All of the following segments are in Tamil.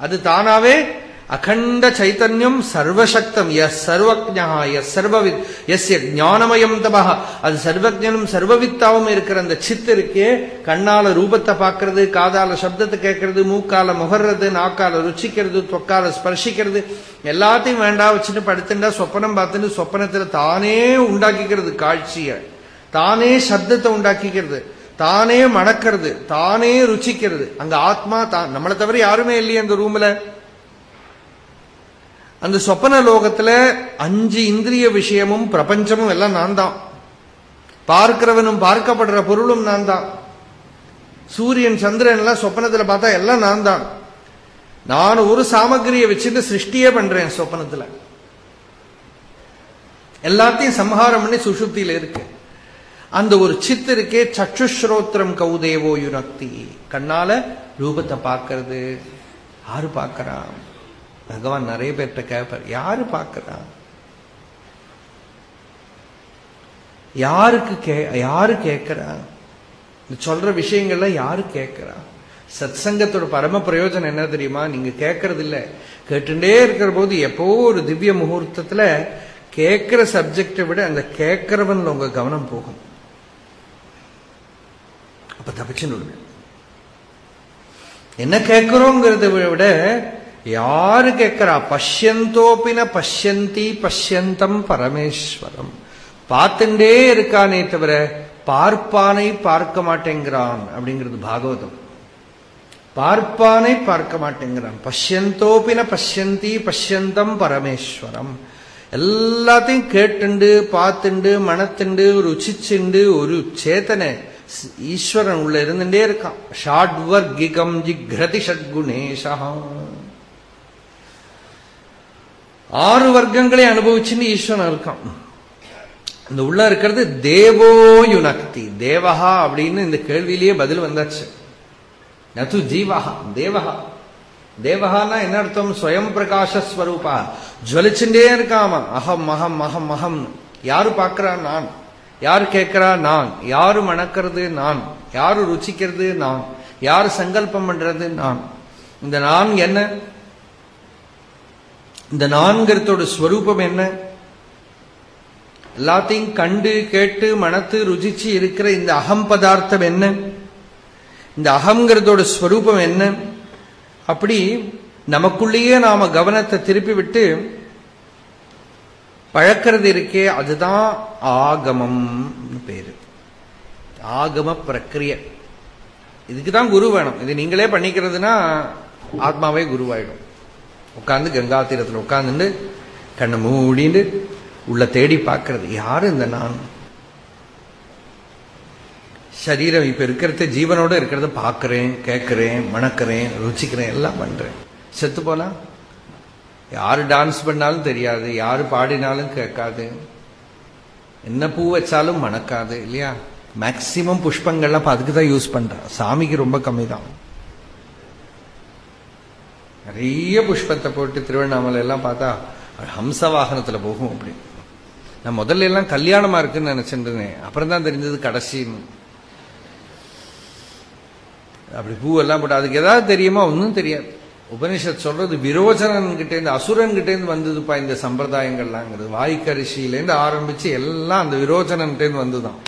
அது தானாவே அகண்ட சைத்தன்யம் சர்வசக்தம் எஸ் சர்வஜா எஸ் சர்வவித் எஸ் ஞானமயம் தபா அது சர்வஜனும் சர்வவித்தாவும் இருக்கிற அந்த சித் இருக்கே கண்ணால ரூபத்தை பார்க்கறது காதால சப்தத்தை கேட்கறது மூக்கால முகர்றது நாக்கால ருச்சிக்கிறது தொக்கால ஸ்பர்சிக்கிறது எல்லாத்தையும் வேண்டாம் வச்சுட்டு படுத்துட்டா சொப்பனம் பார்த்துட்டு சொப்பனத்துல தானே உண்டாக்கிக்கிறது காட்சிய. தானே சப்தத்தை உண்டாக்கிக்கிறது. தானே மணக்கிறது தானே ருச்சிக்கிறது. அங்க ஆத்மா தான். நம்மளை தவிர யாருமே இல்லையே அந்த ரூம்ல அந்த சொப்பன லோகத்துல அஞ்சு இந்திரிய விஷயமும் பிரபஞ்சமும் எல்லாம் நான் தான். பார்க்கிறவனும் பார்க்கப்படுற பொருளும் நான் தான். சூரியன் சந்திரன் எல்லாம் சொப்பனத்துல பார்த்தா எல்லாம் நான் தான். நான் ஒரு சாமகிரியை வச்சுட்டு சிருஷ்டியே பண்றேன் சொப்பனத்துல. எல்லாத்தையும் சம்ஹாரம் பண்ணி சுஷுப்தியில இருக்கு. அந்த ஒரு சித்து இருக்கே சச்சுஸ்ரோத்திரம் கௌதேவோ யுனக்தி. கண்ணால ரூபத்தை பார்க்கறது. யாரு பார்க்கறான் பகவான் நிறைய பேர்கிட்ட கேட்பார் யாரு பார்க்கறான் யாருக்கு கே யாரு கேட்கிறா? சொல்ற விஷயங்கள்ல யாரு கேட்கிறா? சத் சங்கத்தோட பரம பிரயோஜனம் என்ன தெரியுமா? நீங்க கேட்கறது இல்ல கேட்டுட்டே இருக்கிற போது எப்போ ஒரு திவ்ய முகூர்த்தத்துல கேட்கிற சப்ஜெக்டை விட அந்த கேட்கிறவன்ல உங்க கவனம் போகும். அப்ப தப்பிச்சுன்னு என்ன கேட்கிறோங்கிறத விட யாரு கேட்கிறா? பஷ்யந்தோப்பின பஷ்யந்தி பஷ்யந்தம் பரமேஸ்வரம். பார்த்துட்டே இருக்கானே தவிர பார்ப்பானை பார்க்க மாட்டேங்கிறான் அப்படிங்கிறது பாகவதம். பார்ப்பானை பார்க்க மாட்டேங்கிறான். பஷ்யந்தோப்பின பஷ்யந்தி பஷ்யந்தம் பரமேஸ்வரம். எல்லாத்தையும் கேட்டுண்டு பார்த்துண்டு மனத்துண்டு ருச்சிச்சுண்டு ஒரு சேத்தனை. ஈஸ்வரன் உள்ள இருந்துட்டே இருக்கான். ஷாட்வர்கிகம் ஜிக்ரதி ஷட்குணேஷா ஆறு வர்க்கங்களை அனுபவிச்சுன்னு ஈஸ்வரன் இருக்கான். இந்த உள்ள இருக்கிறது தேவோ யுனக்தி. தேவஹா அப்படின்னு இந்த கேள்வியிலேயே பதில் வந்தாச்சு. நது ஜீவஹா தேவஹா. தேவஹான்னா என்ன அர்த்தம்? ஸ்வயம் பிரகாசஸ்வரூபா ஜுவலிச்சுட்டே இருக்காம அகம் அகம் அகம் அகம் யாரு பாக்குறான் நான். யார் கேட்கிறா? நான். யாரு மணக்கிறது? நான். யாரு ருச்சிக்கிறது? நான். யார் சங்கல்பம் பண்றது? நான். இந்த நான் என்ன? இந்த நான்கிறதோட ஸ்வரூபம் என்ன? எல்லாத்தையும் கண்டு கேட்டு மனத்து ருச்சிச்சு இருக்கிற இந்த அகம் பதார்த்தம் என்ன? இந்த அகங்கிறதோட ஸ்வரூபம் என்ன? அப்படி நமக்குள்ளேயே நாம கவனத்தை திருப்பி விட்டு பழக்கிறது இருக்கே அதுதான் ஆகமம் பேரு. ஆகம பிரக்கிரிய இதுக்குதான் குரு வேணும். இது நீங்களே பண்ணிக்கிறதுனா ஆத்மாவே குருவாயிடும். உட்காந்து கங்கா தீரத்தில் உட்காந்துட்டு கண்ணை மூடிண்டு உள்ள தேடி பார்க்கறது. யாரு இந்த நான்? சரீரம் இப்ப இருக்கிறத ஜீவனோட இருக்கிறத பார்க்கறேன் கேட்கிறேன் மணக்கிறேன் ருச்சிக்கிறேன் எல்லாம் பண்றேன். செத்து போனா? யார் டான்ஸ் பண்ணாலும் தெரியாது யார் பாடினாலும் கேட்காது. என்ன பூ வச்சாலும் மணக்காது இல்லையா? மேக்சிமம் புஷ்பங்கள்லாம் அதுக்கு தான் யூஸ் பண்றான் சாமிக்கு ரொம்ப கம்மி தான் நிறைய புஷ்பத்தை போட்டு திருவண்ணாமலை எல்லாம் பார்த்தா ஹம்ச வாகனத்தில் போகும் அப்படி. நான் முதல்ல எல்லாம் கல்யாணமாக இருக்குன்னு நினச்சிருந்தேன். அப்புறம் தான் தெரிஞ்சது கடைசின்னு அப்படி பூவெல்லாம் போட்டு அதுக்கு எதாவது தெரியுமா? ஒன்றும் தெரியாது. உபனிஷத் சொல்றது விரோச்சனன் கிட்ட இருந்து அசுரன் கிட்ட இருந்து வந்ததுப்பா இந்த சம்பிரதாயங்கள்லாங்கிறது. வாய்க்கரிசியிலேருந்து ஆரம்பிச்சு எல்லாம் அந்த விரோச்சனன் வந்துதான்.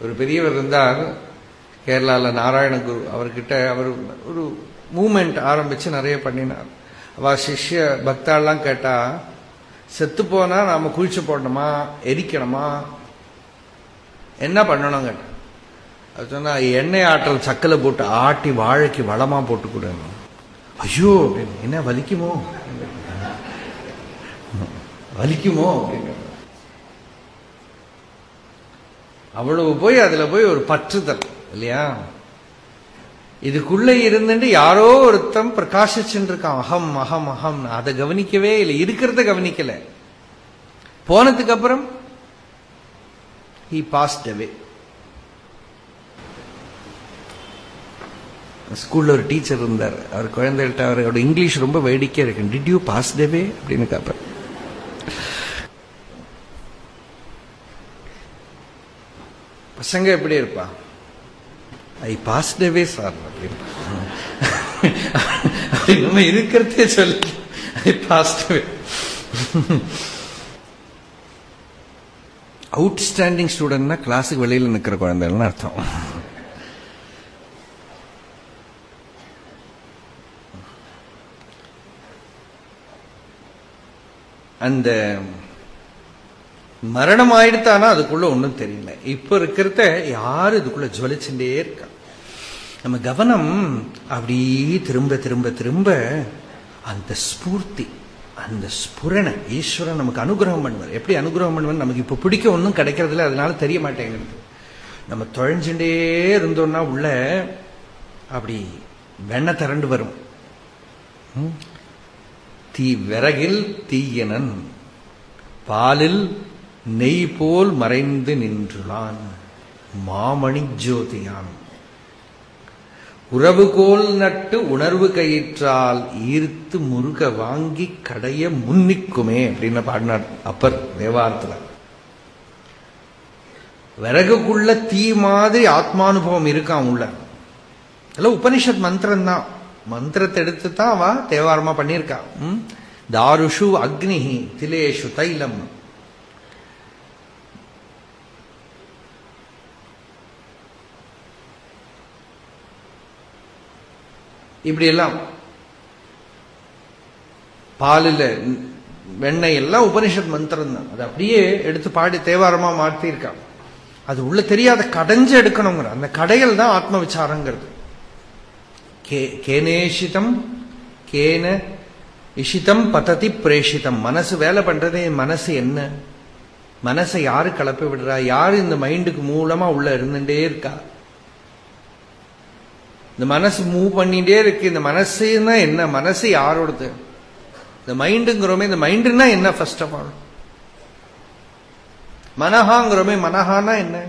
ஒரு பெரியவர் இருந்தார் கேரளால நாராயணகுரு அவர்கிட்ட அவர் ஒரு மூமெண்ட் ஆரம்பிச்சு நிறைய பண்ணினார். அவ சிஷ்ய பக்தாள்லாம் கேட்டா செத்து போனா நாம குளிச்சு போடணுமா? எரிக்கணுமா? என்ன பண்ணணும் கேட்ட அது சொன்னா எண்ணெய் ஆற்றல் சக்கல போட்டு ஆட்டி வாழைக்கு வளமா போட்டு கொடுங்க ஐயோ அப்படின்னு என்ன வலிக்குமோ? வலிக்குமோ? அப்படின்னு. அவ்வளவு போய் அதுல போய் ஒரு பற்றுதல் இல்லையா? இதுக்குள்ள இருந்துட்டு யாரோ ஒருத்தன் பிரகாசிச்சுட்டு இருக்கான். அகம் அகம் அகம் அதை கவனிக்கவே இல்லை. இருக்கிறத கவனிக்கல. போனதுக்கு அப்புறம் ஹி பாஸ்ட் அவே ஸ்கூலில் ஒரு டீச்சர் இருந்தார். அவர் குழந்தைகிட்ட அவரோட இங்கிலீஷ் ரொம்ப வேடிக்கையாக இருக்கு டிட் யூ பாஸ் டவே அப்படின்னு கேட்பார் பசங்க எப்படி இருப்பா? ஐ பாஸ் டவே சார் அப்படின்னு. நம்ம இருக்கிறதே சொல்லி பாஸ்ட் அவுட்ஸ்டாண்டிங் ஸ்டூடெண்ட்னா கிளாஸுக்கு வெளியில் நிற்கிற குழந்தைகள்னு அர்த்தம். அந்த மரணம் ஆயிடுத்தானா அதுக்குள்ள ஒன்றும் தெரியல. இப்ப இருக்கிறத யாரு இதுக்குள்ள ஜுவலிச்சுட்டே இருக்கா? நம்ம கவனம் அப்படியே திரும்ப திரும்ப திரும்ப அந்த ஸ்பூர்த்தி அந்த ஸ்புரணை ஈஸ்வரன் நமக்கு அனுகிரகம் பண்ணுவார். எப்படி அனுகிரகம் பண்ணுவார் நமக்கு இப்ப பிடிக்க ஒன்றும் கிடைக்கிறதில்ல அதனால தெரிய மாட்டேங்கிறது நம்ம தொழஞ்சுட்டே இருந்தோம்னா உள்ள அப்படி வெண்ணை திரண்டு வரும். தீ விறகில் தீயனன். பாலில் நெய் போல் மறைந்து நின்றுளான். மாமணி ஜோதியான். உறவுகோல் நட்டு உணர்வு கயிற்றால் ஈர்த்து முருக வாங்கி கடைய முன்னிக்குமே அப்படின்னு பாடினார் அப்பர் தேவாரத்தில். விறகுக்குள்ள தீ மாதிரி ஆத்மானுபவம் இருக்கான் உள்ள? எல்லாம் உபனிஷத் மந்திரம் தான் மந்திரத்தை எடுத்து தான் வா தேவாரமா பண்ணியிருக்கா. தாருஷு அக்னி திலேஷு தைலம். இப்படி எல்லாம் பாலில் வெண்ணெய் எல்லாம் உபனிஷத் மந்திரம் தான். அது அப்படியே எடுத்து பாடி தேவாரமா மாற்றிருக்கான் அது உள்ள தெரியாத கடைஞ்சு எடுக்கணுங்கிற அந்த கடைகள் தான் ஆத்ம விசாரங்கிறது. கேனேஷிதம் கேன இஷிதம் பததி பிரேஷிதம். மனசு வேலை பண்றதே மனசு என்ன? மனசை யாரு கலப்பி விடுறா? யாரு இந்த மைண்டுக்கு மூலமா உள்ள இருந்துட்டே இருக்கா? இந்த மனசு மூவ் பண்ணிட்டே இருக்கு. இந்த மனசுன்னா என்ன? மனசு யாரோடது? இந்த மைண்டுங்கிறோமே இந்த மைண்டுன்னா என்ன ஃபர்ஸ்ட் ஆஃப் ஆல் மனஹாங்கிறோமே மனஹானா என்ன?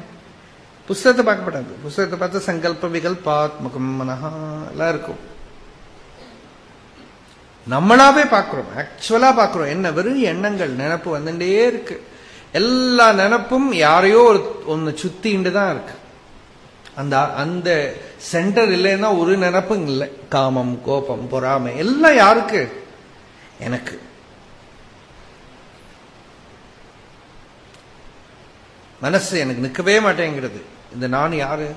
புஸ்தகத்தை பார்க்கப்படாது புஸ்தகத்தை பார்த்து சங்கல்ப விகல்பாத்மகம் மனஹா எல்லாம் இருக்கும். நம்மளாவே பார்க்கிறோம். ஆக்சுவலா பார்க்கிறோம். என்ன வெறும் எண்ணங்கள் நினப்பு வந்துட்டே இருக்கு. எல்லா நினப்பும் யாரையோ ஒரு ஒன்னு சுத்திண்டு தான் இருக்கு. அந்த அந்த சென்டர் இல்லைன்னா ஒரு நினப்பும் இல்லை. காமம் கோபம் பொறாமை எல்லாம் யாருக்கு? எனக்கு. மனசு எனக்கு நிற்கவே மாட்டேங்கிறது. இந்த நான் யாரு?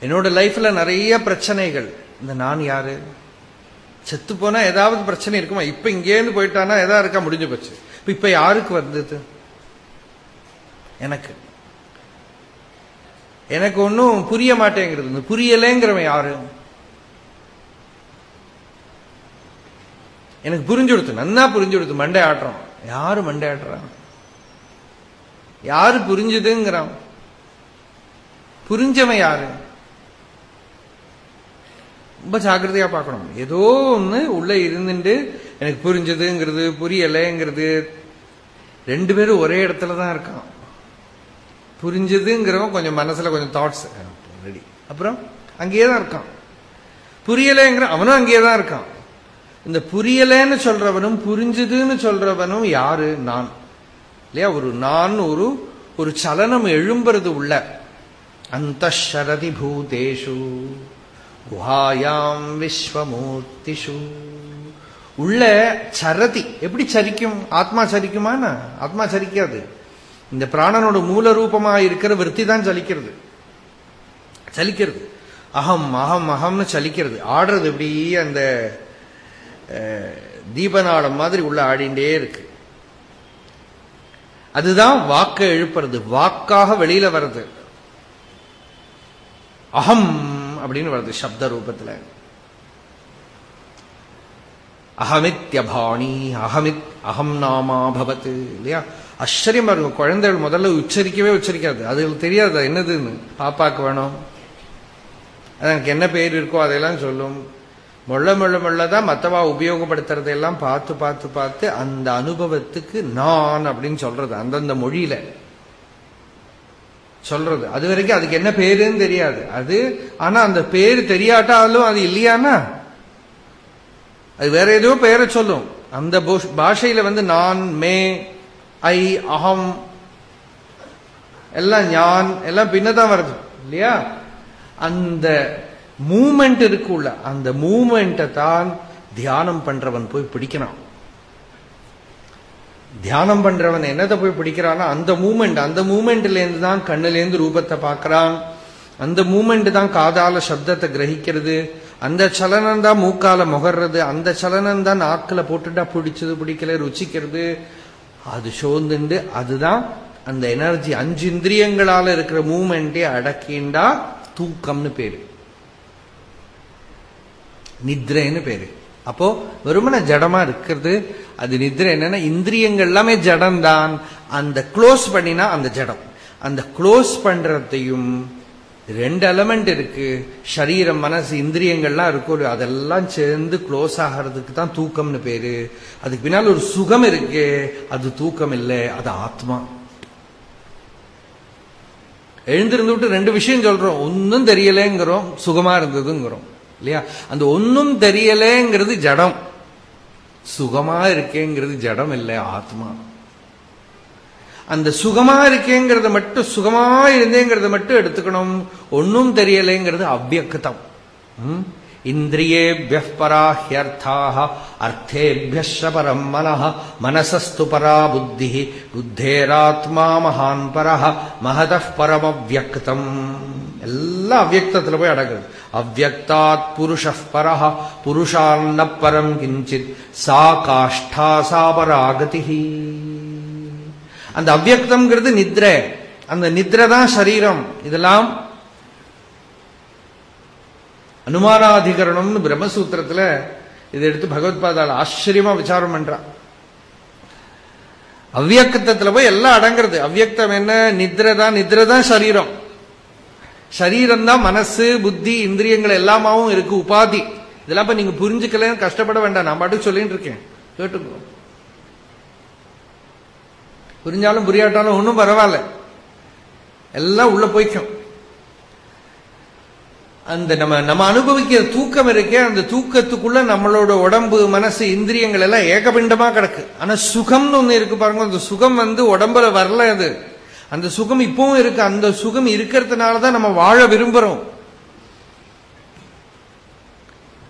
என்னோட லைஃப்ல நிறைய பிரச்சனைகள். இந்த நான் யாரு? செத்து போனா ஏதாவது பிரச்சனை இருக்குமா? இப்ப இங்கேருந்து போயிட்டானா எதா இருக்கா? முடிஞ்சு போச்சு. இப்ப யாருக்கு வந்தது? எனக்கு. எனக்கு ஒன்னும் புரிய மாட்டேங்கிறது. இந்த புரியலேங்கிறவன் யாரு? எனக்கு புரிஞ்சு கொடுத்து நன்னா புரிஞ்சு கொடுத்து மண்டை ஆடுறோம் யாரு மண்டை ஆடுறான் யாரு புரிஞ்சுதுங்கிறான் புரிஞ்சவன் யாரு? ரொம்ப ஜாக்கிரதையா பார்க்கணும். ஏதோ ஒண்ணு உள்ள இருந்துட்டு எனக்கு புரிஞ்சதுங்கிறது புரியலைங்கிறது. ரெண்டு பேரும் ஒரே இடத்துல தான் இருக்கான். புரிஞ்சதுங்கிறவன் கொஞ்சம் மனசுல கொஞ்சம் தாட்ஸ் ரெடி அப்புறம் அங்கேயே தான் இருக்கான். புரியலைங்கிற அவனும் அங்கேயே தான் இருக்கான். இந்த புரியலைன்னு சொல்றவனும் புரிஞ்சுதுன்னு சொல்றவனும் யாரு? நான். இல்லையா? ஒரு நான் ஒரு ஒரு சலனம் எழும்புறது உள்ள அந்த ஷரதி பூதேஷு குஹாயாம் விஸ்வமூர்த்திஷு. உள்ள சரதி எப்படி சரிக்கும்? ஆத்மா சரிக்குமானா ஆத்மா சரிக்காது. இந்த பிராணனோட மூல ரூபமா இருக்கிற விற்பி தான் சலிக்கிறது. சலிக்கிறது. அகம் அகம் அகம்னு சலிக்கிறது. ஆடுறது எப்படி அந்த தீபநாளம் மாதிரி உள்ள ஆடிண்டே இருக்கு. அதுதான் வாக்கை எழுப்புறது. வாக்காக வெளியில வருது அகம் அப்படின்னு வருது சப்த ரூபத்துல. அகமித்யபாணி அகமித் அகம் நாமா பவத்து இல்லையா? ஆச்சரியம் பாருங்க குழந்தைகள் முதல்ல உச்சரிக்கவே உச்சரிக்காது. அதுகளுக்கு தெரியாது என்னதுன்னு. பாப்பாக்கு வேணும். எனக்கு என்ன பேர் இருக்கோ அதையெல்லாம் சொல்லும். மொள்ள மொள்ள தான் மத்தவா உபயோகப்படுத்துறதெல்லாம் பார்த்து பார்த்து பார்த்து அந்த அனுபவத்துக்கு நான் அப்படின்னு சொல்றது அந்தந்த மொழியில. சொல்றது. அது வரைக்கும் அதுக்கு என்ன பேருன்னு தெரியாது. அது ஆனா அந்த பேரு தெரியாட்டாலும் அது இல்லையானா? அது வேற ஏதோ பெயரை சொல்லும். அந்த பாஷையில வந்து நான் மே ஐ அகம் எல்லாம் ஞான் எல்லாம் பின்னதான் வருது. இல்லையா? அந்த மூமெண்ட் இருக்குள்ள அந்த மூமெண்ட்டை தான் தியானம் பண்றவன் போய் பிடிக்கிறான். தியானம் பண்றவன் என்னத்தை போய் பிடிக்கிறான்னா அந்த மூமெண்ட் அந்த மூமெண்ட்ல இருந்து தான் கண்ணுல இருந்து ரூபத்தை பார்க்கறான். அந்த மூமெண்ட் தான் காதால சப்தத்தை கிரகிக்கிறது. அந்த சலனம் தான் மூக்கால முகர்றது. அந்த சலனம் தான் நாக்குல போட்டுட்டா பிடிச்சது பிடிக்கல ருச்சிக்கிறது அது சோர்ந்துண்டு அதுதான் அந்த எனர்ஜி அஞ்சு இந்திரியங்களால இருக்கிற மூமெண்டே அடக்கிண்டா தூக்கம்னு பேரு. நித்ரேன்னு பேரு. அப்போ வெறுமன ஜடமா இருக்கிறது அது நித்ரை என்னன்னா இந்திரியங்கள் எல்லாமே ஜடம்தான். அந்த க்ளோஸ் பண்ணினா அந்த ஜடம். அந்த க்ளோஸ் பண்றதையும் ரெண்டு எலமெண்ட் இருக்கு. சரீரம் மனசு இந்திரியங்கள்லாம் இருக்கும். அதெல்லாம் சேர்ந்து க்ளோஸ் ஆகிறதுக்கு தான் தூக்கம்னு பேரு. அதுக்கு பின்னால் ஒரு சுகம் இருக்கு. அது தூக்கம் இல்லை அது ஆத்மா. எழுந்திருந்து விட்டு ரெண்டு விஷயம் சொல்றோம். ஒன்னும் தெரியலேங்கிறோம் சுகமா இருந்ததுங்கிறோம். இல்லையா? அந்த ஒன்னும் தெரியலேங்கிறது ஜடம். சுகமா இருக்கேங்கிறது ஜடம் இல்லை ஆத்மா. அந்த சுகமா இருக்கேங்கிறத மட்டும் சுகமா இருந்தேங்கிறத மட்டும் எடுத்துக்கணும். ஒன்னும் தெரியலேங்கிறது அவ்வக்தம் இந்திரியேபிய பராஹ்யர்த்தாக அர்த்தேபிய பரம் மன மனசஸ்து பரா புத்தி புத்தேராத்மா மகான் பர மகத பரமவியக்தம் எல்லாம் அவ்வியக்தத்துல போய் அடங்குது அவ்வக்தாத் புருஷ பரஹ புருஷான்ன பரம் கிஞ்சித் சா காஷ்டா சாபராகதி அந்த அவ்வக்தம்ங்கிறது நித்ரை. அந்த நித்ரை தான் சரீரம். இதெல்லாம் அனுமானாதிகரணம்னு பிரம்மசூத்திரத்துல இதை எடுத்து பகவத்பாதால் ஆச்சரியமா விசாரம் பண்றான் அவ்வியக்தத்துல போய் எல்லாம் அடங்குறது. அவ்வியக்தம் என்ன? நித்ரை தான். நித்ரை தான் சரீரம். சரீரம் தான் மனசு புத்தி இந்திரியங்கள் எல்லாமாவும் இருக்கு உபாதி. இதெல்லாம் இப்ப நீங்க புரிஞ்சுக்கலன்னு கஷ்டப்பட வேண்டாம். நான் பாட்டுக்கு சொல்லிட்டு இருக்கேன். கேட்டுக்கோ. புரிஞ்சாலும் புரியாட்டாலும் ஒன்றும் பரவாயில்ல. எல்லாம் உள்ள போய்க்கும். அந்த நம்ம நம்ம அனுபவிக்கிற தூக்கம் இருக்கே அந்த தூக்கத்துக்குள்ள நம்மளோட உடம்பு மனசு இந்திரியங்கள் எல்லாம் ஏகபிண்டமா கிடக்கு. ஆனா சுகம்னு ஒண்ணு இருக்கு பாருங்க அந்த சுகம் வந்து உடம்புல வரல அது. அந்த சுகம் இப்பவும் இருக்கு. அந்த சுகம் இருக்கிறதுனாலதான் நம்ம வாழ விரும்புறோம்.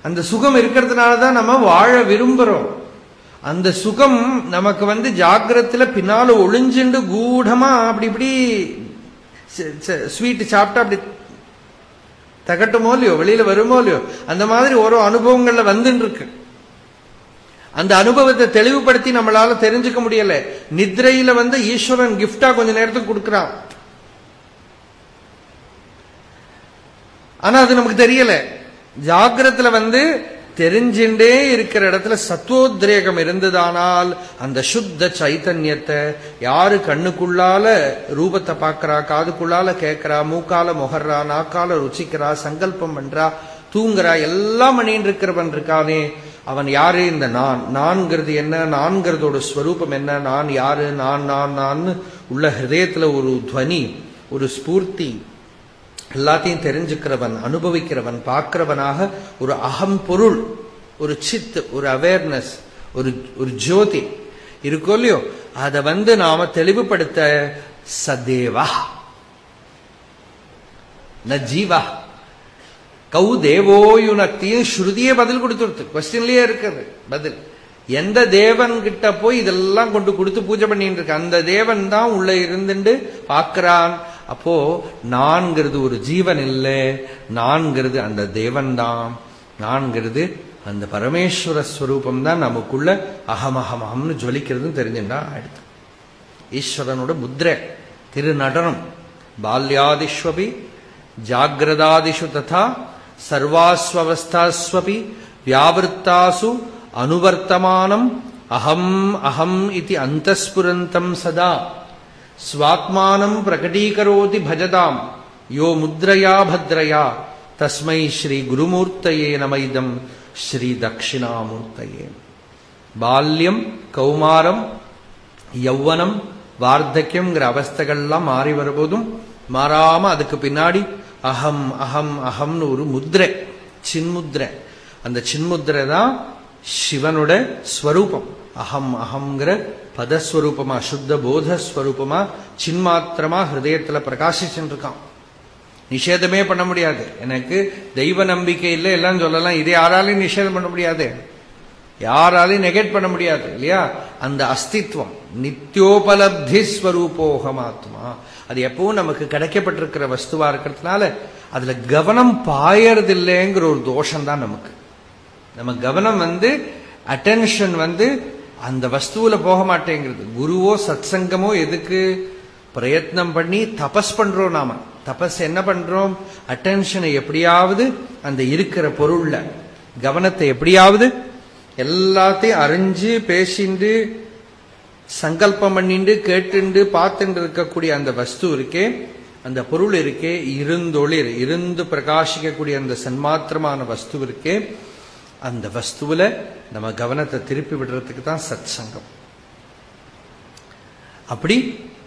அந்த சுகம் இருக்கிறதுனாலதான் நம்ம வாழ விரும்புறோம். அந்த சுகம் நமக்கு வந்து ஜாக்கிரத்துல பின்னால ஒளிஞ்சுண்டு கூடமா அப்படி இப்படி ஸ்வீட் சாப்பிட்டா அப்படி தகட்டுமோ இல்லையோ? வெளியில வருமோ இல்லையோ? அந்த மாதிரி ஒரு அனுபவங்கள்ல வந்துட்டு இருக்கு அந்த அனுபவத்தை தெளிவுபடுத்தி நம்மளால தெரிஞ்சுக்க முடியல. நித்ரையில வந்து ஈஸ்வரன் கிஃப்டா கொஞ்ச நேரத்துக்கு கொடுக்கிறான். ஆனா அது நமக்கு தெரியல. ஜாகிரத்துல வந்து தெரிஞ்சுட்டே இருக்கிற இடத்துல சத்துவோத்ரேகம் இருந்ததானால் அந்த சுத்த சைத்தன்யத்தை யாரு கண்ணுக்குள்ளால ரூபத்தை பார்க்கறா காதுக்குள்ளால கேட்கறா மூக்கால முகர்றா நாக்கால ருச்சிக்கிறா சங்கல்பம் பண்றா தூங்குறா எல்லாம் பண்ணிட்டு இருக்கிறவன் இருக்கானே. அவன் யாரு இந்த நான்? நான்கிறது என்ன? நான்கிறதோட ஸ்வரூபம் என்ன? நான் யாரு? நான் நான் நான் உள்ள ஹிரதயத்துல ஒரு துவனி ஒரு ஸ்பூர்த்தி. எல்லாத்தையும் தெரிஞ்சுக்கிறவன் அனுபவிக்கிறவன் பார்க்கிறவனாக ஒரு அகம் பொருள் ஒரு சித் ஒரு அவேர்னஸ் ஒரு ஒரு ஜோதி. இருக்கோ இல்லையோ? அதை வந்து நாம தெளிவுபடுத்த சதேவா. ந ஜீவா கௌ தேவோயுனக்தியும் ஸ்ருதியே பதில் கொடுத்துருது கொஸ்டின்லயே இருக்குது. பதில். எந்த தேவன் கிட்ட போய் இதெல்லாம் கொண்டு கொடுத்து பூஜை பண்ணிட்டு இருக்க. அந்த தேவன் தான் உள்ள இருந்துட்டு பாக்குறான் அப்போ நான்கிறது ஒரு ஜீவன் இல்லை. நான்கிறது அந்த தேவன் தான். நான்கிறது அந்த பரமேஸ்வர ஸ்வரூபம் தான் நமக்குள்ள அகமஹமஹம்னு ஜொலிக்கிறதுன்னு தெரிஞ்சுட்டா ஆயிடுது ஈஸ்வரனோட முத்ரை திருநடனம் பால்யாதிஷ்வபி ஜாகிரதாதிஷு ததா சர்வாஸ்வஸ்தாஸ்வபி வியாவிருத்தாசு அனுவர்த்தமானம் அகம் அகம் இது அந்தஸ்புரந்தம் சதா. ஸ்வாத்மானம் பிரகடீகரோதி பஜதாம். யோ முத்ரயா பத்ரயா. தஸ்மை ஸ்ரீ குருமூர்த்தையே நமைதம் ஸ்ரீ தட்சிணாமூர்த்தையே. பால்யம் கௌமாரம் யௌவனம் வார்த்தக்கியம்ங்கிற அவஸ்தைகள்லாம் மாறி வரும்போதும் மாறாம அதுக்கு பின்னாடி அகம் அகம் அகம்னு ஒரு முத்ரை சின்முத்ரை. அந்த சின்முத்ரை தான் சிவனோட ஸ்வரூபம். அகம் அகம்ங்கிற பதஸ்வரூபமா சுத்த போதஸ்வரூபமா சின்மாத்திரமா ஹிருதயத்துல பிரகாசிச்சுட்டு இருக்கான் நிஷேதமே பண்ண முடியாது. எனக்கு தெய்வ நம்பிக்கை இல்லை எல்லாம் சொல்லலாம். இதை யாராலையும் நிஷேதம் பண்ண முடியாது. யாராலையும் நெகட் பண்ண முடியாது இல்லையா? அந்த அஸ்தித்வம் நித்தியோபலப்தி ஸ்வரூபோகமாத்மா அது எப்பவும் நமக்கு கிடைக்கப்பட்டிருக்கிற வஸ்துவா இருக்கிறதுனால அதுல கவனம் பாயறதில்லைங்கிற ஒரு தோஷம் தான் நமக்கு. நம்ம கவனம் வந்து அட்டென்ஷன் வந்து அந்த வஸ்துவில போக மாட்டேங்கிறது. குருவோ சத்சங்கமோ எதுக்கு பிரயத்னம் பண்ணி தபஸ் பண்றோம் நாம. தபஸ் என்ன பண்றோம்? அட்டென்ஷனை எப்படியாவது அந்த இருக்கிற பொருள்ல கவனத்தை எப்படியாவது எல்லாத்தையும் அறிஞ்சு பேசிண்டு சங்கல்பம் பண்ணிண்டு கேட்டுண்டு பார்த்துட்டு இருக்கக்கூடிய அந்த வஸ்து இருக்கே அந்த பொருள் இருக்கே இருந்தொளிர் இருந்து பிரகாசிக்கக்கூடிய அந்த சன்மாத்திரமான வஸ்து இருக்கே அந்த வஸ்துவில நம்ம கவனத்தை திருப்பி விடுறதுக்கு தான் சத் சங்கம் அப்படி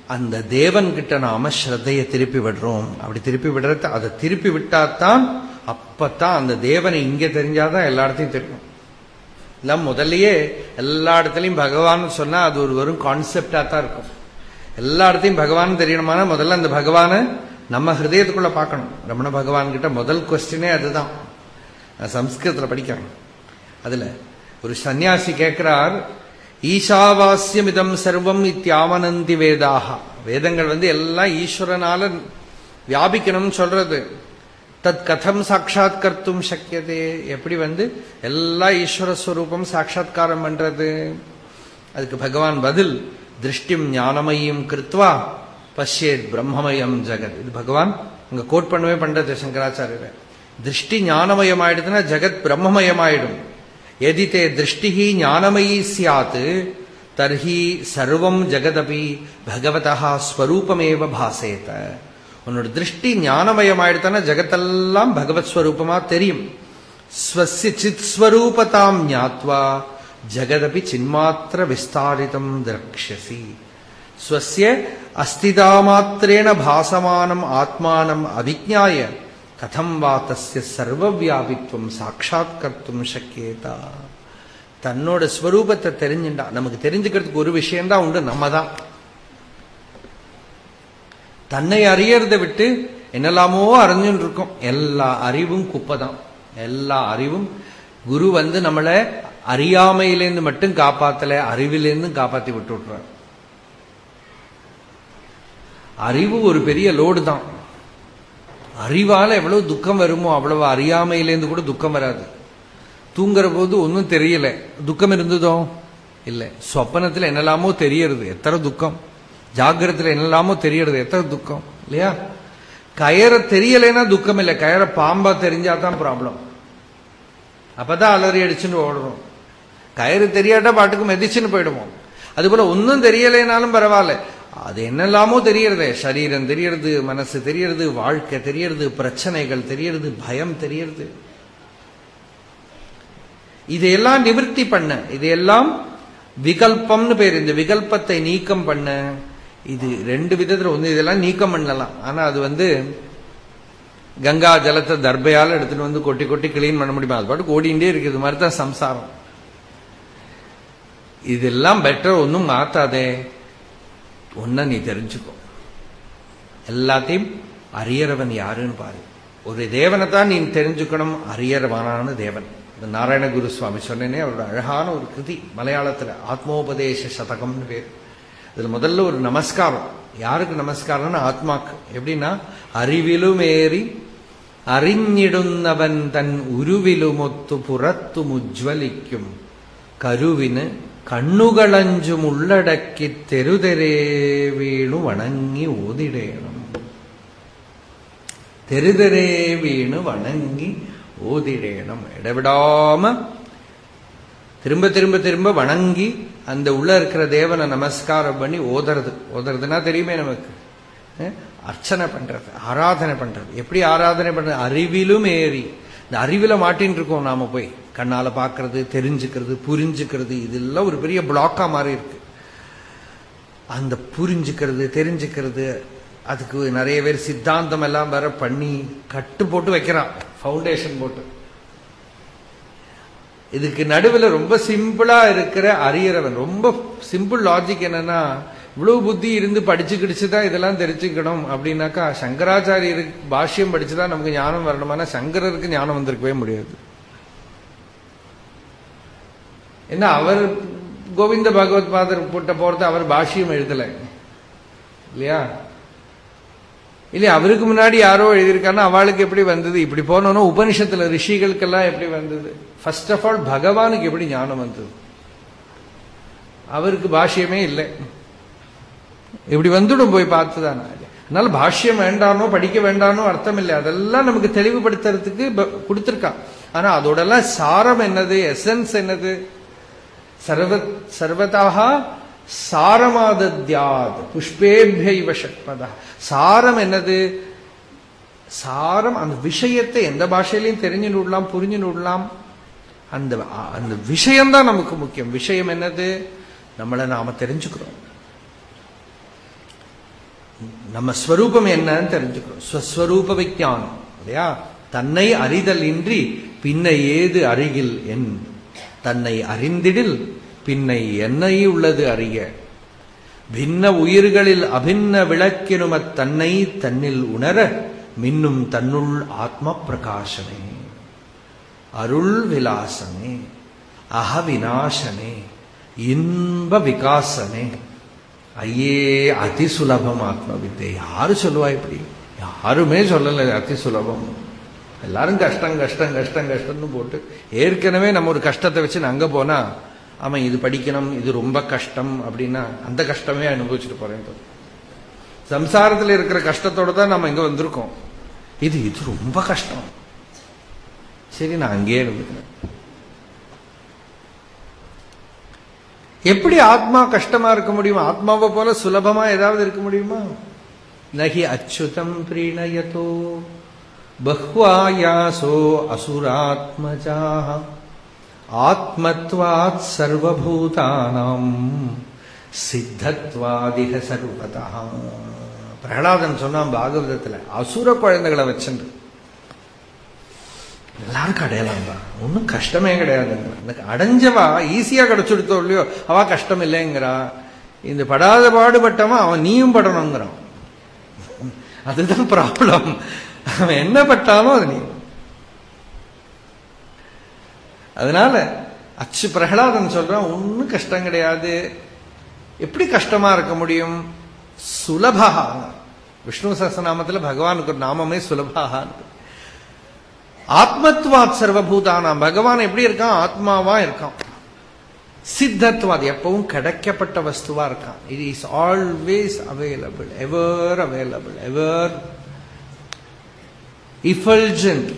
அந்த தேவன் கிட்ட நாம ஸ்ரத்தைய திருப்பி விடுறோம். அப்படி திருப்பி விடுறது அதை திருப்பி விட்டாதான் அப்பத்தான் அந்த தேவனை இங்க தெரிஞ்சாதான் எல்லா இடத்தையும் தெரியும் எல்லாம் முதல்லயே எல்லா இடத்துலையும் பகவான் சொன்னா அது ஒரு வெறும் கான்செப்டா தான் இருக்கும். எல்லா இடத்தையும் பகவான் தெரியணுமானா முதல்ல அந்த பகவானை நம்ம ஹிருதயத்துக்குள்ள பார்க்கணும். ரமண பகவான் கிட்ட முதல் கொஸ்டினே அதுதான். நான் சம்ஸ்கிருதத்துல படிக்கிறேன். அதுல ஒரு சன்னியாசி கேட்கிறார் ஈஷாவாஸ்யம் இதம் சர்வம் இத்தியாவனந்தி வேதாக வேதங்கள் வந்து எல்லாம் ஈஸ்வரனால வியாபிக்கணும்னு சொல்றது. தத் கதம் சாட்சாத் கர்த்தும் சக்கியதே எப்படி வந்து? எல்லா ஈஸ்வரஸ்வரூபம் சாட்சா்காரம் பண்றது. அதுக்கு பகவான் பதில் திருஷ்டிம் ஞானமயம் கிருத்வா பஷ்யேத் பிரம்மமயம் ஜெகத். இது பகவான் இங்க கோட் பண்ணவே பண்றது சங்கராச்சாரியர். திருஷ்டி ஞானமயம் ஆயிடுதுன்னா ஜெகத் பிரம்மமயம் ஆயிடும் எதி தே திருஷ்டி ஞானமயி சியாத் தர்ஹி சர்வம் ஜெகதபி பகவதா ஸ்வரூபமேவ பாசேத்த உன்னோட திருஷ்டி ஞானமயமாயிடுத்தான ஜெகத்தெல்லாம் பகவத் ஸ்வரூபமா தெரியும். ஸ்வசிய சித் ஸ்வரூபதாம் ஞாத்வா ஜகதபி சின்மாத்திர விஸ்தாரிதம் திரக்ஷசி. ஸ்வசிய அஸ்திதாமாத்திரேண பாசமானம் ஆத்மானம் அவிஜாய கதம் வா தஸ்ய சர்வவியாபித்வம் சாட்சாத் கர்த்தும் சக்கியதா தன்னோட ஸ்வரூபத்தை தெரிஞ்சுண்டா. நமக்கு தெரிஞ்சுக்கிறதுக்கு ஒரு விஷயம்தான் உண்டு நம்ம தான் தன்னை அறியறதை விட்டு என்னெல்லாமோ அறிஞ்சுட்டு இருக்கோம் எல்லா அறிவும் குப்பை தான் எல்லா அறிவும் குரு வந்து நம்மளை அறியாமையிலேருந்து மட்டும் காப்பாத்தல அறிவிலேருந்து காப்பாத்தி விட்டு விட்டுறார் அறிவு ஒரு பெரிய லோடு தான் அறிவால எவ்வளவு துக்கம் வருமோ அவ்வளவு அறியாமையிலேருந்து கூட துக்கம் வராது. தூங்குற போது ஒன்றும் தெரியல. துக்கம் இருந்ததோ? இல்லை. சொப்பனத்தில் என்னெல்லாமோ தெரியறது. எத்தனை துக்கம்? ஜாகிரத்தில் என்னெல்லாமோ தெரியறது. எத்தனை துக்கம் இல்லையா? கயரை தெரியலைன்னா துக்கம் இல்லை. கயரை பாம்பா தெரிஞ்சாதான் ப்ராப்ளம் அப்பதான் அலறி அடிச்சுன்னு ஓடுறோம். கயிறு தெரியாட்டா பாட்டுக்கு மெதிச்சுன்னு போயிடுவோம். அதுபோல ஒன்னும் தெரியலைனாலும் பரவாயில்ல. அது என்னெல்லாமோ தெரியறதே. சரீரம் தெரியறது மனசு தெரியறது வாழ்க்கை தெரியறது பிரச்சனைகள் தெரியறது பயம் தெரியறது. இதையெல்லாம் நிவர்த்தி பண்ண. இதையெல்லாம் விகல்பம்னு பேர். இந்த விகல்பத்தை நீக்கம் பண்ண. இது ரெண்டு விதத்துல ஒண்ணு இதெல்லாம் நீக்கம் பண்ணலாம். ஆனா அது வந்து கங்கா ஜலத்தை தர்பையால எடுத்துட்டு வந்து கொட்டி கொட்டி கிளீன் பண்ண முடியுமா? அது பாட்டு ஓடிண்டே இருக்குது மாதிரி தான் சம்சாரம். இதெல்லாம் பெட்டர் ஒன்றும் மாத்தாதே. ஒன்ன நீ தெரிஞ்சுக்கோ. எல்லாத்தையும் அரியறவன் யாருன்னு பாரு. ஒரு தேவனை தான் நீ தெரிஞ்சுக்கணும். அரியறவனான தேவன். இந்த நாராயணகுரு சுவாமி சொன்னேனே அவரோட அழகான ஒரு கிருதி மலையாளத்துல ஆத்மோபதேச சதகம்னு பேர். இதுல முதல்ல ஒரு நமஸ்காரம் யாருக்கு நமஸ்காரம்னா ஆத்மாக்கு எப்படின்னா அறிவிலும் ஏறி അറിഞ്ഞിടുന്നവൻ തൻ ഉരുവിലുമൊത്തു പുറത്തും ഉജ്വലിക്കും കരുവിന് കണ്ണുകളഞ്ചും ഉള്ളടക്കി തെരുതെരേ വീണു വണങ്ങി ഓതിടേണം തെരുതെരേ വീണു വണങ്ങി ஓதிடேணும் இடவிடாம திரும்ப திரும்ப திரும்ப வணங்கி அந்த உள்ள இருக்கிற தேவனை நமஸ்காரம் பண்ணி ஓதுறது. ஓதுறதுன்னா தெரியுமே நமக்கு. அர்ச்சனை பண்றது ஆராதனை பண்றது. எப்படி ஆராதனை பண்றது? அறிவிலும் ஏறி. இந்த அறிவில மாட்டின்னு இருக்கோம் நாம போய். கண்ணால பாக்குறது தெரிஞ்சுக்கிறது புரிஞ்சுக்கிறது. இதெல்லாம் ஒரு பெரிய பிளாக்கா மாறி இருக்கு. அந்த புரிஞ்சுக்கிறது தெரிஞ்சுக்கிறது அதுக்கு நிறைய பேர் சித்தாந்தம் எல்லாம் வேற பண்ணி கட்டு போட்டு வைக்கிறான். ஃபவுண்டேஷன் போட்டு. இதுக்கு நடுவில் ரொம்ப சிம்பிளா இருக்கிற அறியறவன் ரொம்ப சிம்பிள் லாஜிக் என்னன்னா இவ்வளவு புத்தி இருந்து படிச்சு கிடிச்சுதான் இதெல்லாம் தெரிஞ்சுக்கணும் அப்படின்னாக்கா சங்கராச்சாரியருக்கு பாஷ்யம் படிச்சுதான் நமக்கு ஞானம் வரணுமானா சங்கரருக்கு ஞானம் வந்திருக்கவே முடியாது. என்ன அவர் கோவிந்த பகவத் பாதர் போட்ட போறது அவர் பாஷ்யம் எழுதலை. இல்லையா? இல்லையா அவருக்கு முன்னாடி யாரோ எழுதியிருக்காருன்னா அவளுக்கு எப்படி வந்தது? இப்படி போனோம்னா உபனிஷத்துல ரிஷிகளுக்கெல்லாம் எப்படி வந்தது? ஃபர்ஸ்ட் ஆஃப் ஆல் பகவானுக்கு எப்படி ஞானம் வந்தது? அவருக்கு பாஷ்யமே இல்லை. இப்படி வந்துடும் போய் பார்த்துதான்? அதனால பாஷ்யம் வேண்டானோ படிக்க வேண்டானோ அர்த்தம் இல்லை. அதெல்லாம் நமக்கு தெளிவுபடுத்துறதுக்கு கொடுத்துருக்கான் ஆனா அதோடலாம் சாரம் என்னது? எசன்ஸ் என்னது? சர்வ சர்வதாக சாரமாதத்யாத் புஷ்பேபிய சக்மதா. சாரம் என்னது? சாரம் அந்த விஷயத்தை எந்த பாஷையிலையும் தெரிஞ்சு விடலாம் புரிஞ்சு விடலாம் அந்த அந்த விஷயம்தான் நமக்கு முக்கியம். விஷயம் என்னது? நம்மளை நாம தெரிஞ்சுக்கிறோம். நம்ம ஸ்வரூபம் என்னன்னு தெரிஞ்சுக்கிறோம். ஸ்வஸ்வரூப விஜானம் இல்லையா? தன்னை அறிதல் இன்றி பின்ன ஏது அருகில் என்? தன்னை அறிந்திடில் பின்னை என்னை உள்ளது அறிய? பின்ன உயிர்களில் அபின்ன விளக்கினுமத் தன்னை தன்னில் உணர மின்னும் தன்னுள் ஆத்ம பிரகாசமே அருள் விலாசமே அகவிநாசனே இன்ப விகாசமே ஐயே அதி சுலபம் ஆத்ம வித்தை யாரு சொல்லுவா இப்படி? யாருமே சொல்லல அதி சுலபம் எல்லாரும் கஷ்டம் கஷ்டம் கஷ்டம் கஷ்டம்னு போட்டு ஏற்கனவே நம்ம ஒரு கஷ்டத்தை வச்சு அங்க போனா அவன் இது படிக்கணும் இது ரொம்ப கஷ்டம் அப்படின்னா அந்த கஷ்டமே அனுபவிச்சுட்டு போறேன் சம்சாரத்தில் இருக்கிற கஷ்டத்தோட தான் நம்ம இங்க வந்திருக்கோம். இது இது ரொம்ப கஷ்டம். சரி நான் அங்கேயே இருந்துக்கிறேன். எப்படி ஆத்மா கஷ்டமா இருக்க முடியுமா? ஆத்மாவை போல சுலபமா ஏதாவது இருக்க முடியுமா? நகி அச்சுதம் பிரீணயதோ பஹ்வாயாசோ அசுராத்மஜாக ஆத்மத்வாத் சர்வபூதானாம் சித்தத்வாதிக சர்வதா பிரகலாதன் சொன்னான் பாகவதத்துல அசுர குழந்தைகளை வச்சுட்டு எல்லாரும் அடையலாம்பா ஒன்னும் ஒன்றும் கஷ்டமே கிடையாதுங்கிற அடைஞ்சவா ஈஸியா கிடைச்சுடுத்தோ இல்லையோ அவ கஷ்டம் இல்லைங்கிறா. இந்த படாத பாடுபட்டவன் அவன் நீயும் படணுங்கிறான். அதுதான் ப்ராப்ளம் அவன் என்ன பட்டாலும் அது நீ. அதனால அச்சு பிரகலாதன் சொல்றான் ஒன்னும் கஷ்டம் கிடையாது. எப்படி கஷ்டமா இருக்க முடியும்? சுலபா விஷ்ணு சஹஸ்ரநாமத்துல பகவானுக்கு ஒரு நாமமே சுலபாக ஆத்மத்வாத் சர்வபூதானாம் பகவான் எப்படி இருக்கான்? ஆத்மாவா இருக்கான். சித்தத்வாத் எப்பவும் கிடைக்கப்பட்ட வஸ்துவா இருக்கான். It is always available ever available ever effulgent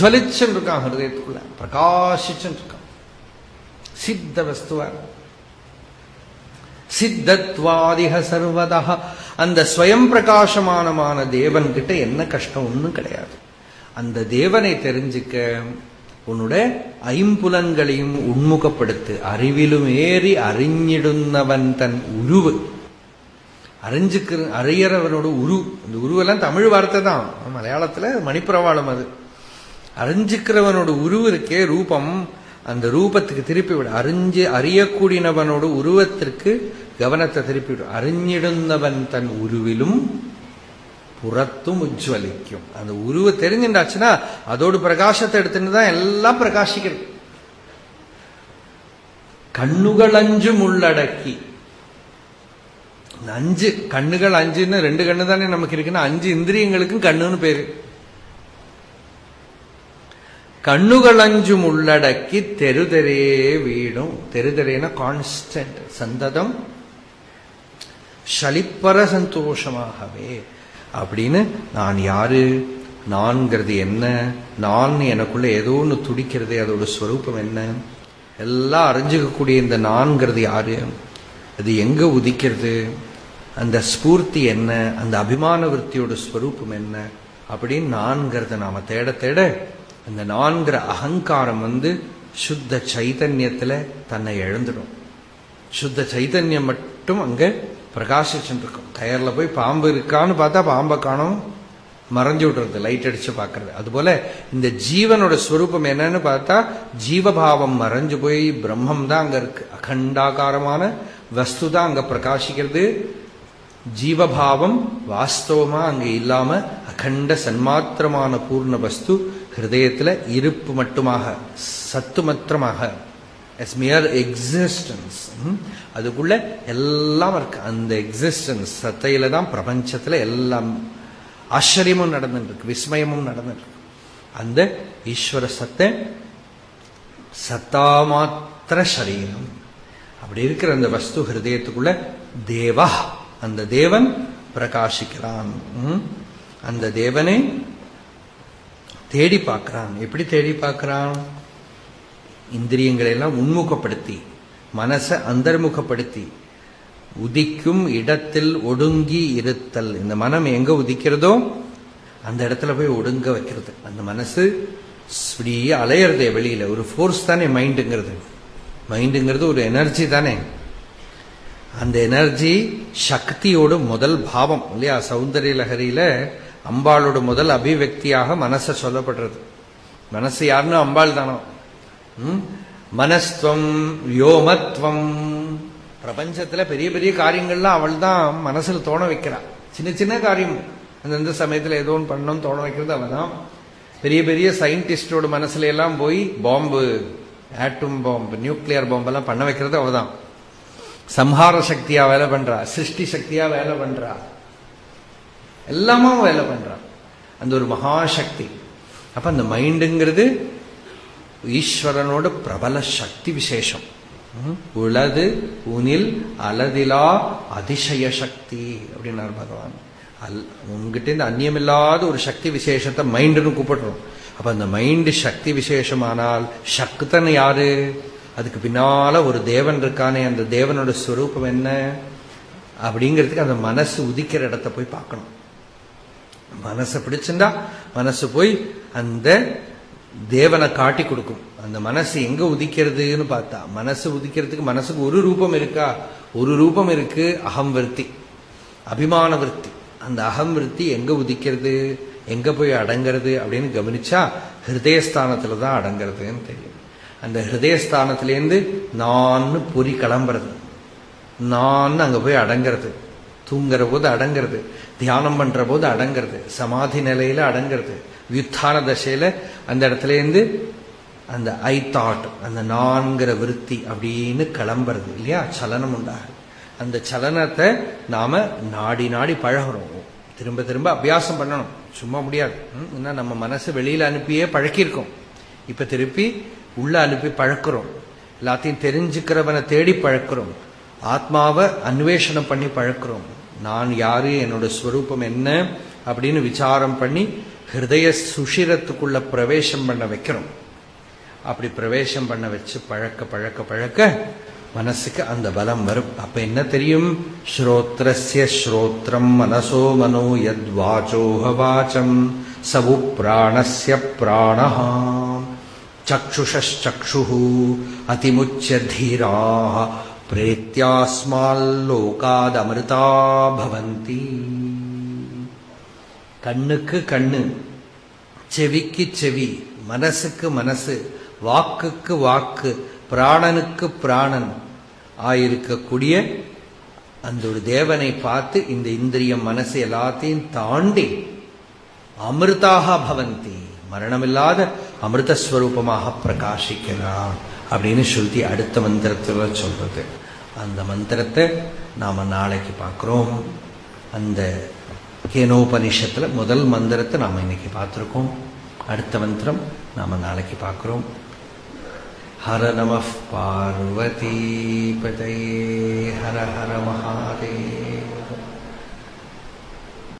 ஜலிச்சுன்னு இருக்கான் ஹிருதயத்துக்குள்ள. பிரகாசிச்சுன்னு இருக்கான் சித்த வஸ்துவா சித்தத்வாதிக சர்வதா அந்த ஸ்வயம் பிரகாசமானமான தேவன் கிட்ட என்ன கஷ்டம் ஒன்றும் கிடையாது. அந்த தேவனை தெரிஞ்சுக்க உன்னுடைய ஐம்புலன்களையும் உண்முகப்படுத்து அறிவிலும் ஏறி அறிஞ்சிடுந்தவன் தன் உருவு. அறிஞ்சுக்கிற அறியறவனோட உரு. இந்த உருவெல்லாம் தமிழ் வார்த்தை தான். மலையாளத்துல மணிப்பிரவாளம் அது. அறிஞ்சுக்கிறவனோட உருவு இருக்கே ரூபம் அந்த ரூபத்துக்கு திருப்பி விட. அறிஞ்சு அறியக்கூடியவனோட உருவத்திற்கு கவனத்தை திருப்பி விடும் அறிஞ்சிடுந்தவன் தன் உருவிலும் புறத்தும் உஜ்வலிக்கும். அந்த உருவ தெரிஞ்சுட்டாச்சுன்னா அதோட பிரகாசத்தை எடுத்துன்னு தான் எல்லாம் பிரகாசிக்கிறது. கண்ணுகள் அஞ்சும் உள்ளடக்கி. அஞ்சு கண்ணுகள் அஞ்சுன்னு ரெண்டு கண்ணு தானே நமக்கு இருக்குன்னா அஞ்சு இந்திரியங்களுக்கும் கண்ணுன்னு பேரு. கண்ணுகளஞ்சும் உள்ளடக்கி தெருதரே வீடும். தெருதரேனா கான்ஸ்டன்ட் சந்ததம். சளிப்பர சந்தோஷமாகவே. அப்படின்னு நான் யாரு? நான்கிறது என்ன? நான் எனக்குள்ள ஏதோ ஒன்று துடிக்கிறது அதோட ஸ்வரூபம் என்ன? எல்லாம் அறிஞ்சுக்கக்கூடிய இந்த நான்கிறது யாரு? அது எங்க உதிக்கிறது? அந்த ஸ்பூர்த்தி என்ன? அந்த அபிமான விற்த்தியோட ஸ்வரூபம் என்ன? அப்படின்னு நான்கிறத நாம தேட தேட அந்த நான்கிற அகங்காரம் வந்து சுத்த சைதன்யத்துல தன்னை எழுந்துடும். சுத்த சைதன்யம் மட்டும் அங்க பிரகாசிச்சுருக்கும் இருக்கும் கயர்ல போய் பாம்பு இருக்கான்னு பார்த்தா பாம்பை காணும். மறைஞ்சு விடுறது லைட் அடிச்சு பார்க்கறது. அதுபோல இந்த ஜீவனோட ஸ்வரூபம் என்னன்னு பார்த்தா ஜீவபாவம் மறைஞ்சு போய் பிரம்மம் தான் அங்க இருக்கு. அகண்டாகாரமான வஸ்து தான் அங்க பிரகாசிக்கிறது. ஜீவபாவம் வாஸ்தவமா அங்க இல்லாம அகண்ட சன்மாத்திரமான பூர்ண வஸ்து ஹிருதயத்தில் இருப்பு மட்டுமாக சத்து மாத்திரமாக எஸ் மியர் எக்ஸிஸ்டன்ஸ் அதுக்குள்ள எல்லாம் இருக்கு. அந்த எக்ஸிஸ்டன்ஸ் சத்தையில தான் பிரபஞ்சத்துல எல்லாம் ஆச்சரியமும் நடந்துருக்கு விஸ்மயமும் நடந்துருக்கு. அந்த ஈஸ்வர சத்தை சத்தா மாத்திர சரீரம். அப்படி இருக்கிற அந்த வஸ்து ஹிருதயத்துக்குள்ள தேவா அந்த தேவன் பிரகாசிக்கிறான். ம்? அந்த தேவனை தேடி பார்க்கிறான். எப்படி தேடி பார்க்கிறான்? இந்திரியங்களை எல்லாம் உன்முகப்படுத்தி மனசை அந்தர்முகப்படுத்தி உதிக்கும் இடத்தில் ஒடுங்கி இருத்தல். இந்த மனம் எங்க உதிக்கிறதோ அந்த இடத்துல போய் ஒடுங்க வைக்கிறது. அந்த மனசு இப்படி அலையிறது வெளியில. ஒரு ஃபோர்ஸ் தானே மைண்டுங்கிறது மைண்டுங்கிறது ஒரு எனர்ஜி தானே. அந்த எனர்ஜி சக்தியோட முதல் பாவம் இல்லையா? சௌந்தரிய லகரியில அம்பாளோட முதல் அபிவக்தியாக மனசை சொல்லப்படுறது. மனசு யாருன்னு அம்பாள் தானோ? ம்? மனஸ்துவம் யோமத்வம் பிரபஞ்சத்துல பெரிய பெரிய காரியங்கள்லாம் அவள் தான் மனசுல தோண வைக்கிறா. சின்ன சின்ன காரியம். அந்தந்த சமயத்துல ஏதோ ஒன்று பண்ணணும் தோண வைக்கிறது அவள் தான் பெரிய பெரிய சயின்டிஸ்டோட மனசுல எல்லாம் போய் பாம்பு ஆட்டம் பாம்பு நியூக்ளியர் பாம்பெல்லாம் பண்ண வைக்கிறது அவள் தான் சம்ஹார சக்தியா வேலை பண்றா சிருஷ்டி சக்தியா வேலை பண்றா. எல்லாமும் வேலை பண்றான். அந்த ஒரு மகாசக்தி. அப்ப அந்த மைண்டுங்கிறது ஈஸ்வரனோட பிரபல சக்தி விசேஷம். உளது உனில் அலதிலா அதிசய சக்தி அப்படின்னார் பகவான். அல் உங்ககிட்ட இருந்து அந்நியமில்லாத ஒரு சக்தி விசேஷத்தை மைண்டுன்னு கூப்பிடுறோம். அப்ப அந்த மைண்டு சக்தி விசேஷமானால் சக்தன் யாரு? அதுக்கு பின்னால ஒரு தேவன் இருக்கானே அந்த தேவனோட ஸ்வரூபம் என்ன? அப்படிங்கிறதுக்கு அந்த மனசு உதிக்கிற இடத்த போய் பார்க்கணும். மனசை பிடிச்சிருந்தா மனசு போய் அந்த தேவனை காட்டி கொடுக்கும். அந்த மனசு எங்க உதிக்கிறதுன்னு பார்த்தா மனசு உதிக்கிறதுக்கு மனசுக்கு ஒரு ரூபம் இருக்கா? ஒரு ரூபம் இருக்கு அகம் விருத்தி. அபிமான விருத்தி. அந்த அகம் விருத்தி எங்க உதிக்கிறது? எங்க போய் அடங்கிறது அப்படின்னு கவனிச்சா ஹிருதயஸ்தானத்துல தான் அடங்கிறதுன்னு தெரியும். அந்த ஹிருதயஸ்தானத்திலேருந்து நான் பொறி கிளம்புறது. நான் அங்க போய் அடங்கிறது. தூங்குற போது அடங்கிறது. தியானம் பண்ற போது அடங்கிறது. சமாதி நிலையில அடங்கிறது. வியுத்தான தசையில அந்த இடத்துல இருந்து அந்த ஐ தாட் அந்த நான்கிற விருத்தி அப்படின்னு கிளம்புறது இல்லையா? சலனம் உண்டாகுது. அந்த சலனத்தை நாம நாடி நாடி பழகிறோம். திரும்ப திரும்ப அபியாசம் பண்ணணும். சும்மா முடியாது. ம், ஏன்னா நம்ம மனசு வெளியில அனுப்பியே பழக்கியிருக்கோம். இப்ப திருப்பி உள்ள அனுப்பி பழக்கிறோம். எல்லாத்தையும் தெரிஞ்சுக்கிறவனை தேடி பழக்கிறோம். ஆத்மாவை அன்வேஷணம் பண்ணி பழக்கிறோம். நான் யாரு என்னோட ஸ்வரூபம் என்ன அப்படின்னு விசாரம் பண்ணி ஹிருதய சுஷிரத்துக்குள்ள பிரவேசம் பண்ண வைக்கிறோம். அப்படி பிரவேசம் பண்ண வச்சு பழக்க பழக்க பழக்க மனசுக்கு அந்த பலம் வரும். அப்ப என்ன தெரியும்? ஸ்ரோத்ரஸ்ய ஸ்ரோத்ரம் மனசோ மனோ யத்வாச்சோஹ வாச்சம் சவு பிராணஸ்ய பிராணஹ. சக்ஷுஷக்ஷு அதிமுச்ச தீரா பிரேத்தியாஸ்மால்லோகாதமிருதா பவந்தி கண்ணுக்கு கண்ணு செவிக்கு செவி மனசுக்கு மனசு வாக்குக்கு வாக்கு பிராணனுக்கு பிராணன் ஆயிருக்கக்கூடிய அந்த ஒரு தேவனை பார்த்து இந்த இந்திரியம் மனசு எல்லாத்தையும் தாண்டி அமிர்தாக பவந்தி மரணமில்லாத அமிர்தஸ்வரூபமாக பிரகாசிக்கிறான் அப்படின்னு ஸ்ருதி அடுத்த மந்திரத்துல சொல்றது. அந்த மந்திரத்தை நாம நாளைக்கு பார்க்கிறோம். அந்த கேனோபனிஷத்துல முதல் மந்திரத்தை நாம இன்னைக்கு பார்த்திருக்கோம். அடுத்த மந்திரம் நாம நாளைக்கு பார்க்கிறோம். ஹர நம பார்வதி பதே ஹர ஹர மகாதேவ்